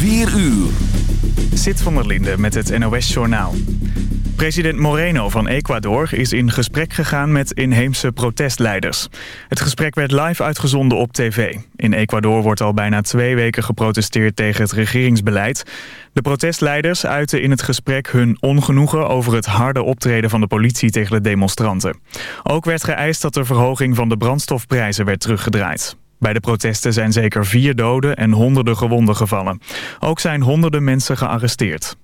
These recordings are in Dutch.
4 uur. Zit van der Linde met het NOS-journaal. President Moreno van Ecuador is in gesprek gegaan met inheemse protestleiders. Het gesprek werd live uitgezonden op tv. In Ecuador wordt al bijna twee weken geprotesteerd tegen het regeringsbeleid. De protestleiders uiten in het gesprek hun ongenoegen over het harde optreden van de politie tegen de demonstranten. Ook werd geëist dat de verhoging van de brandstofprijzen werd teruggedraaid. Bij de protesten zijn zeker vier doden en honderden gewonden gevallen. Ook zijn honderden mensen gearresteerd.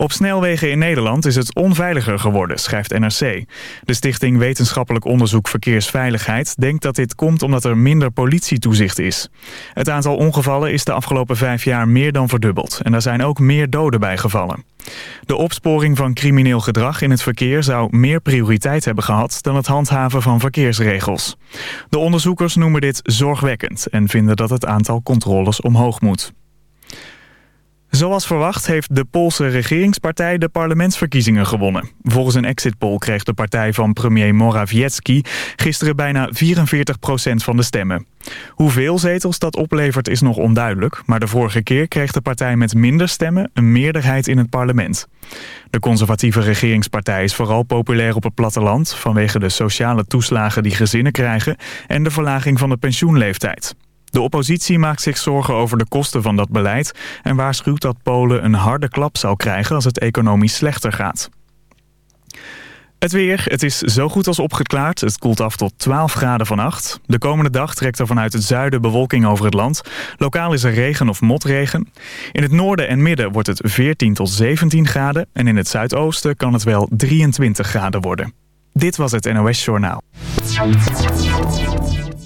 Op snelwegen in Nederland is het onveiliger geworden, schrijft NRC. De Stichting Wetenschappelijk Onderzoek Verkeersveiligheid denkt dat dit komt omdat er minder politietoezicht is. Het aantal ongevallen is de afgelopen vijf jaar meer dan verdubbeld en er zijn ook meer doden bij gevallen. De opsporing van crimineel gedrag in het verkeer zou meer prioriteit hebben gehad dan het handhaven van verkeersregels. De onderzoekers noemen dit zorgwekkend en vinden dat het aantal controles omhoog moet. Zoals verwacht heeft de Poolse regeringspartij de parlementsverkiezingen gewonnen. Volgens een exit poll kreeg de partij van premier Morawiecki gisteren bijna 44% van de stemmen. Hoeveel zetels dat oplevert is nog onduidelijk, maar de vorige keer kreeg de partij met minder stemmen een meerderheid in het parlement. De conservatieve regeringspartij is vooral populair op het platteland vanwege de sociale toeslagen die gezinnen krijgen en de verlaging van de pensioenleeftijd. De oppositie maakt zich zorgen over de kosten van dat beleid... en waarschuwt dat Polen een harde klap zou krijgen als het economisch slechter gaat. Het weer, het is zo goed als opgeklaard. Het koelt af tot 12 graden vannacht. De komende dag trekt er vanuit het zuiden bewolking over het land. Lokaal is er regen of motregen. In het noorden en midden wordt het 14 tot 17 graden... en in het zuidoosten kan het wel 23 graden worden. Dit was het NOS Journaal.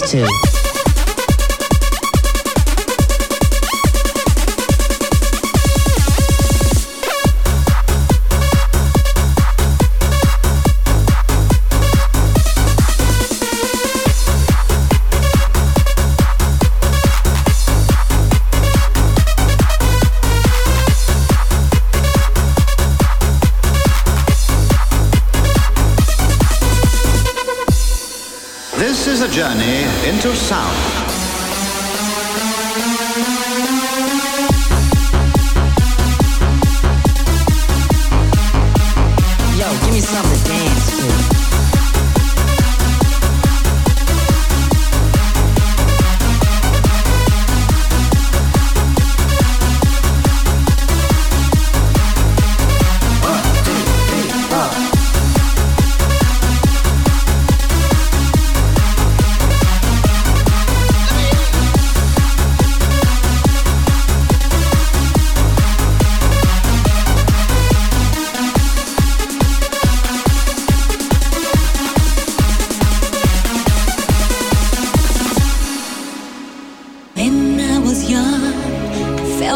too.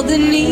the need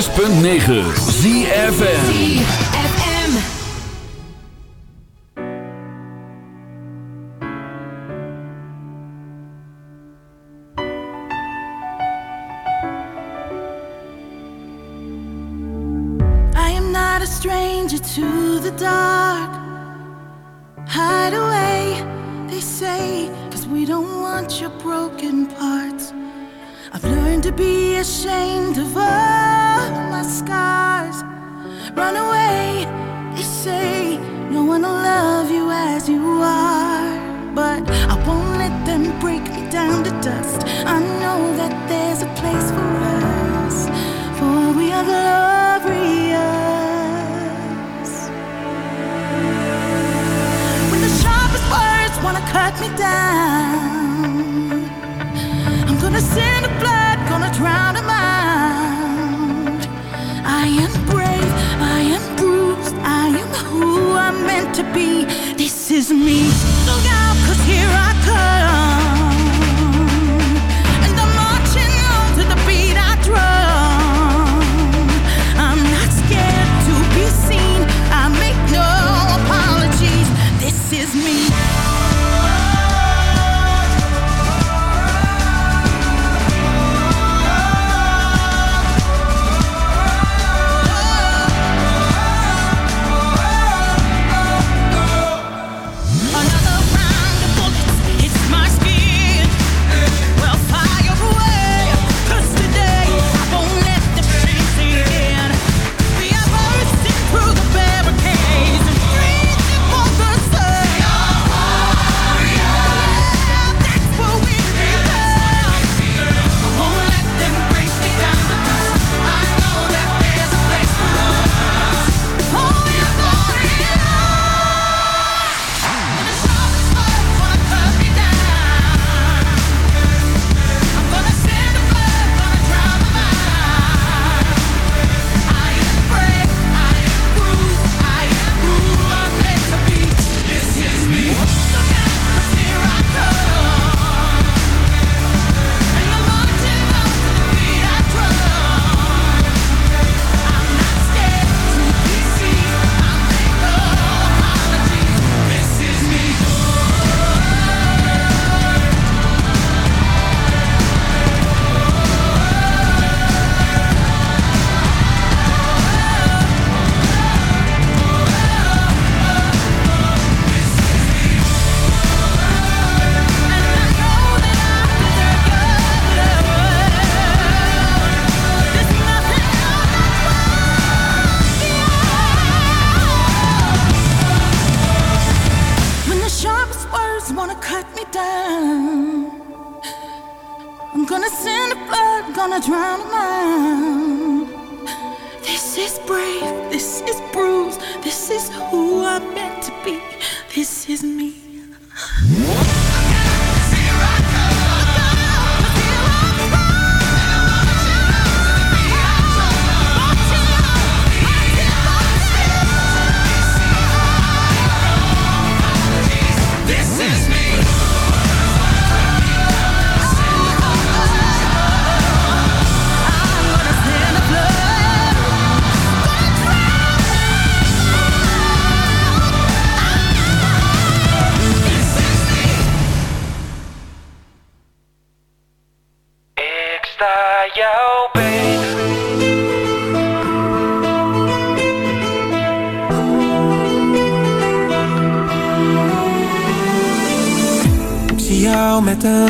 106.9 me.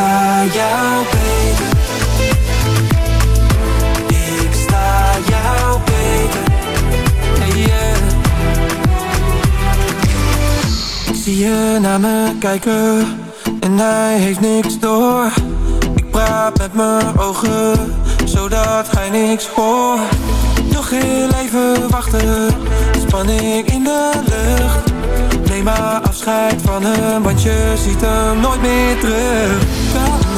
sta jou. Ik sta jou. Hey, yeah. Zie je naar me kijken en hij heeft niks door. Ik praat met mijn ogen, zodat hij niks hoort. Nog heel even wachten, spanning in de lucht. Neem maar afscheid van hem, want je ziet hem nooit meer terug.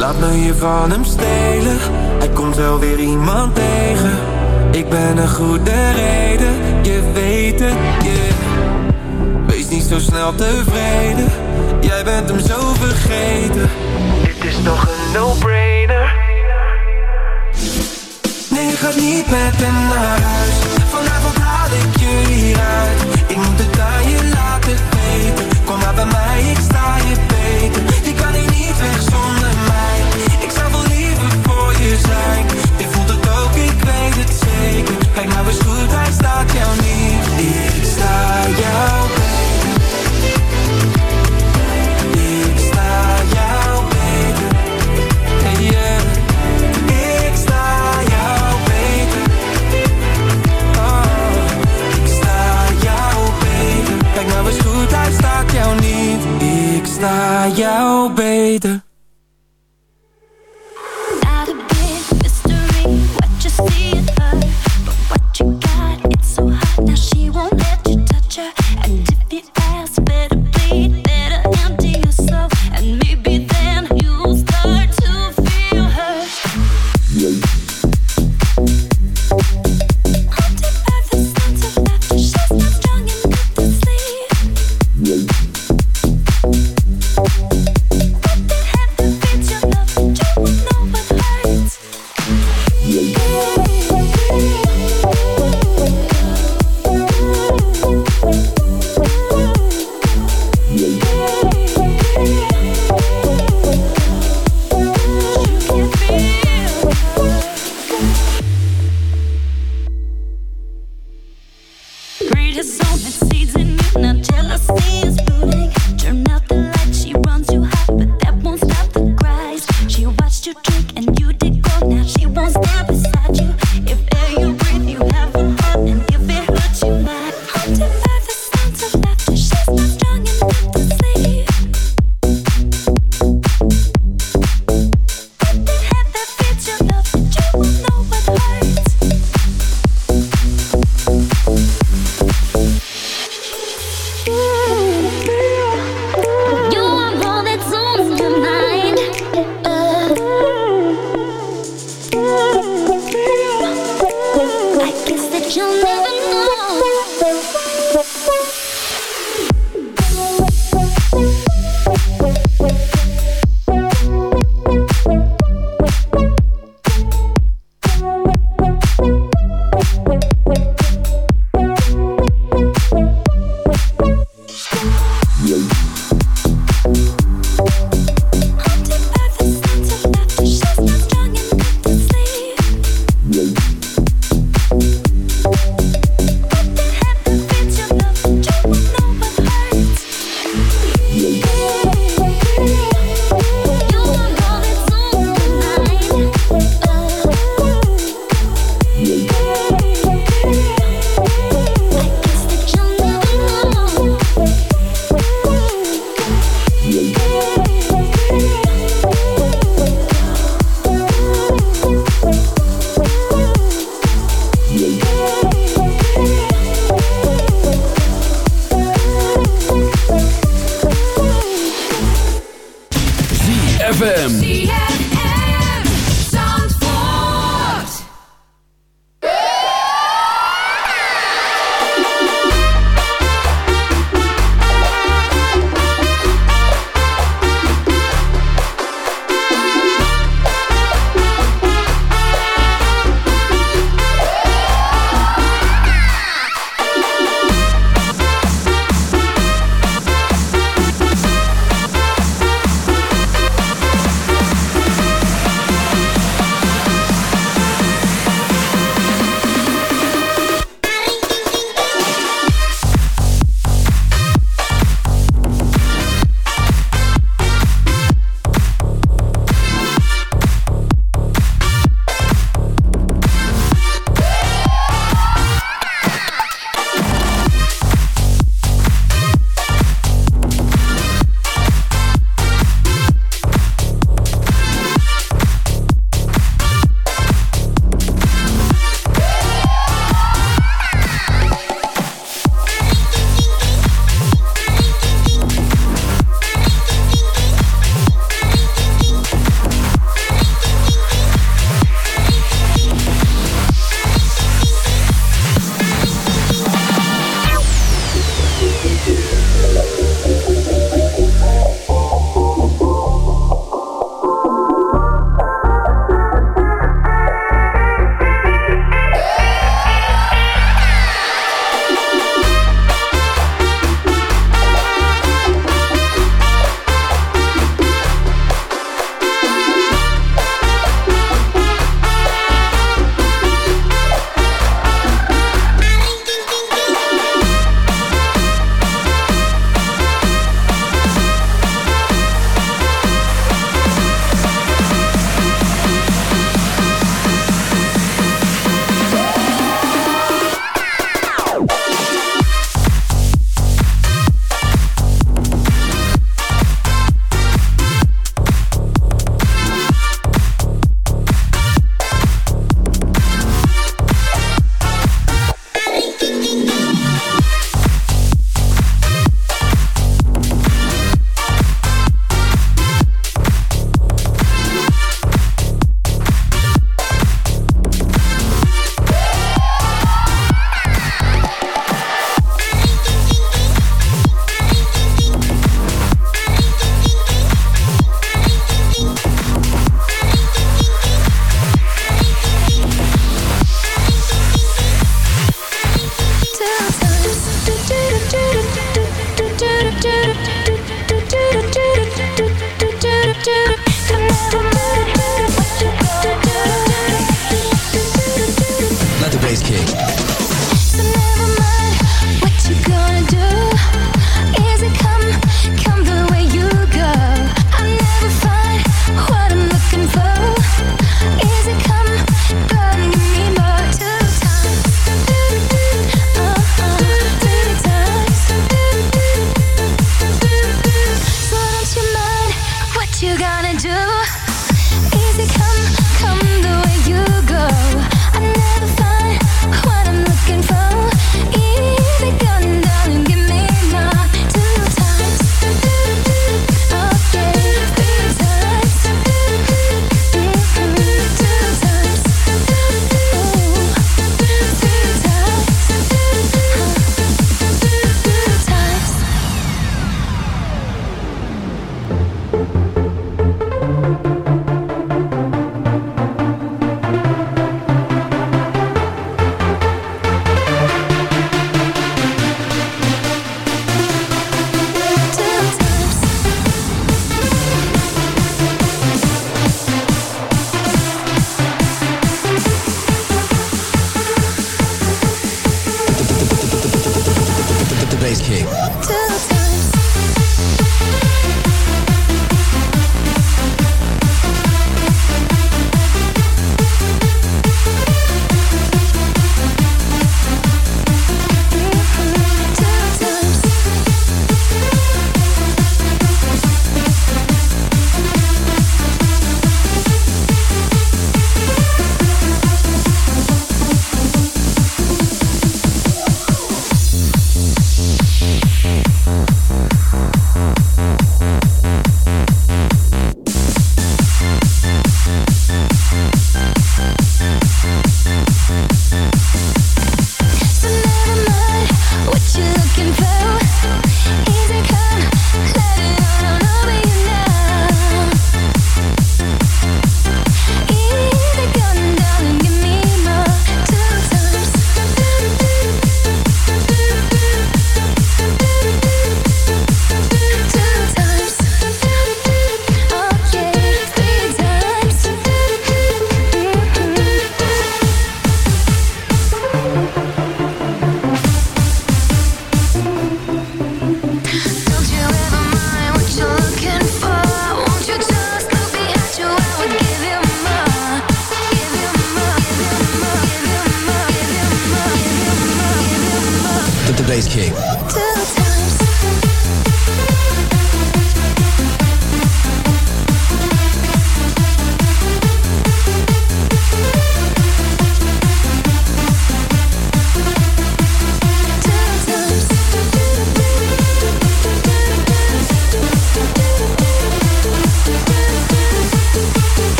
Laat me je van hem stelen. Hij komt wel weer iemand tegen. Ik ben een goede reden, je weet het, yeah. Wees niet zo snel tevreden, jij bent hem zo vergeten. Dit is toch een no-brainer. Nee, je gaat niet met hem naar huis. Vanavond haal ik je hieruit. Ik moet het aan je laten weten.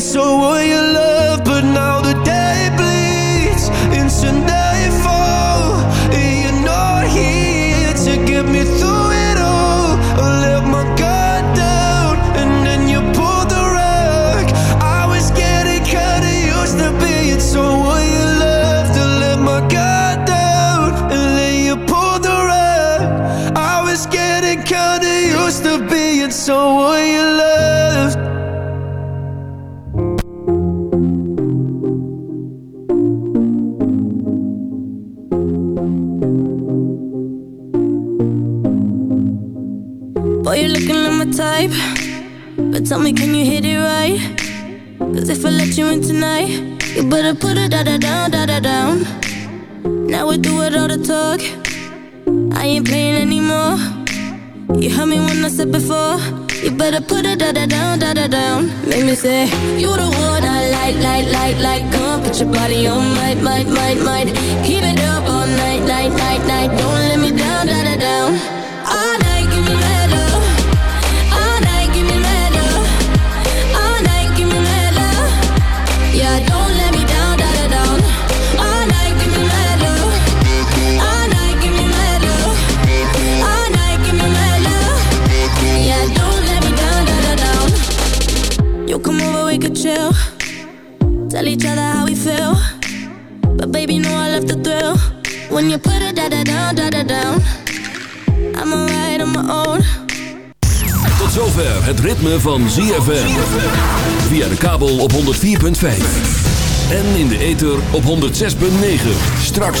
so will you love